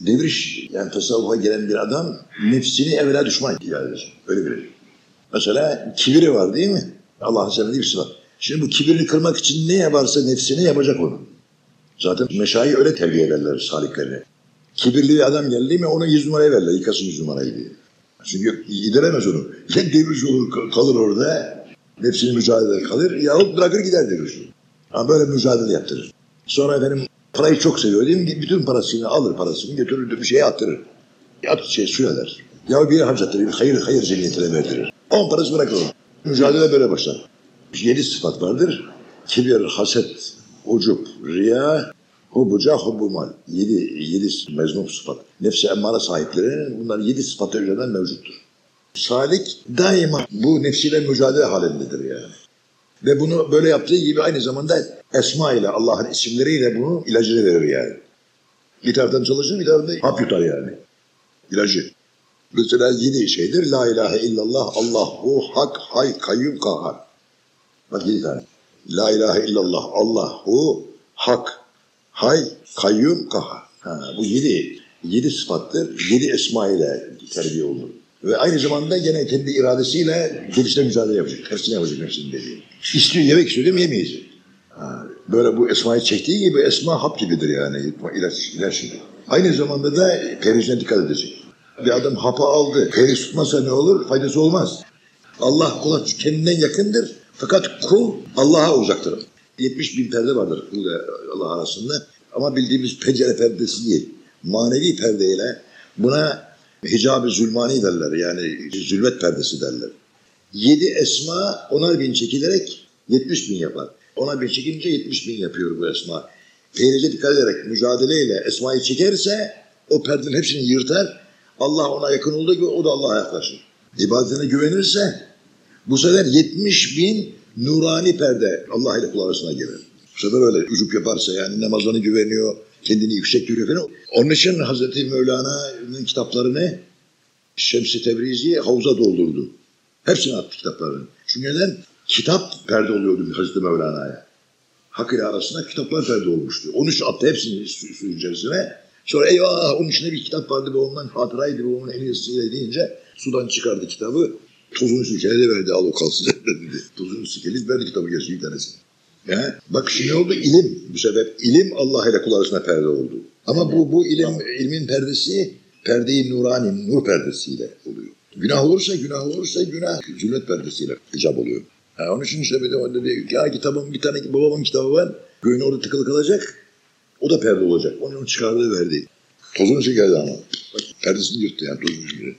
Devriş yani tasavvufa gelen bir adam nefsini evvela düşman ilan eder. Öyle bilir. Mesela kibiri var değil mi? Allah'ın sevmediği bir sıfat. Şimdi bu kibirini kırmak için ne yaparsa nefsini yapacak onu. Zaten meşayi öyle terbiye ederler saliklerini. Kibirli bir adam geldi mi onu yüz numaraya verirler. Yıkasın yüz numarayı diye. Çünkü gideremez onu. Ya devriş olur kalır orada. Nefsini mücadele kalır. Yahut bırakır gider devriş. Ama böyle mücadele yaptırır. Sonra efendim parayı çok seviyor değil mi? Bütün parasını alır parasını götürür bir şeye attırır. At şey suya der. Ya bir harcattırır. Hayır hayır cemiyetine verdirir. On parası bırakır. Mücadele böyle başlar. Yedi sıfat vardır. Kibir, haset, ucup, riya, hubuca, hubumal. Yedi, yedi mezmum sıfat. Nefsi emmare sahiplerinin bunlar yedi sıfatı üzerinden mevcuttur. Salik daima bu nefsiyle mücadele halindedir yani. Ve bunu böyle yaptığı gibi aynı zamanda esma ile Allah'ın isimleriyle bunun ilacını verir yani. Bir taraftan çalışır bir taraftan hap yutar yani. İlacı. Mesela yedi şeydir. La ilahe illallah, Allahu, hak, hay, kayyum, kahar. Bak yedi tane. La ilahe illallah, Allahu, hak, hay, kayyum, kahar. Ha, bu yedi, yedi sıfattır. Yedi esma ile terbiye olunur. Ve aynı zamanda gene kendi iradesiyle gelişle mücadele yapacak. Tersine yapacak nefsinin dediği. İstiyor, yemek istiyor değil mi? Yemeyecek. Ha, böyle bu esmayı çektiği gibi esma hap gibidir yani. ilaç, ilaç gibi. Aynı zamanda da perişine dikkat edecek. Bir adam hapı aldı. Periz tutmasa ne olur? Faydası olmaz. Allah kula kendinden yakındır. Fakat kul Allah'a uzaktır. 70 bin perde vardır kul Allah arasında. Ama bildiğimiz pencere perdesi değil. Manevi perdeyle buna hicab-ı zulmani derler. Yani zulmet perdesi derler. Yedi esma onar bin çekilerek 70 bin yapar. Ona bin çekince 70 bin yapıyor bu esma. Perize dikkat ederek mücadeleyle esmayı çekerse o perdenin hepsini yırtar. Allah ona yakın olduğu gibi o da Allah'a yaklaşır. İbadetine güvenirse bu sefer 70 bin nurani perde Allah ile kul arasına girer. Bu sefer öyle ucup yaparsa yani namazına güveniyor, kendini yüksek görüyor falan. Onun için Hazreti Mevlana'nın kitaplarını Şems-i Tebrizi havuza doldurdu. Hepsini attı kitaplarını. Çünkü neden? Kitap perde oluyordu Hazreti Mevlana'ya. Hak ile arasında kitaplar perde olmuştu. Onun için attı hepsini su, suyun içerisine. Sonra eyvah onun içinde bir kitap vardı bu ondan hatıraydı bu onun en iyisi deyince sudan çıkardı kitabı. Tozunu silkeledi verdi al o kalsın dedi. Tozunu silkeledi verdi kitabı gerçi bir tanesi. Ya, bak şimdi oldu ilim bu sefer. ilim Allah ile kul arasında perde oldu. Ama bu bu ilim ilmin perdesi perdeyi nurani, nur perdesiyle oluyor. Günah olursa günah olursa günah zulmet perdesiyle icap oluyor. Ha, onun için işte bir de dedi ya kitabım bir tane babamın kitabı var. Göğün orada tıkılı kalacak. O da perde olacak. Onu çıkardığı verdi. Tozunu çekerdi ama. Bak, perdesini yırttı yani tozunu çekerdi.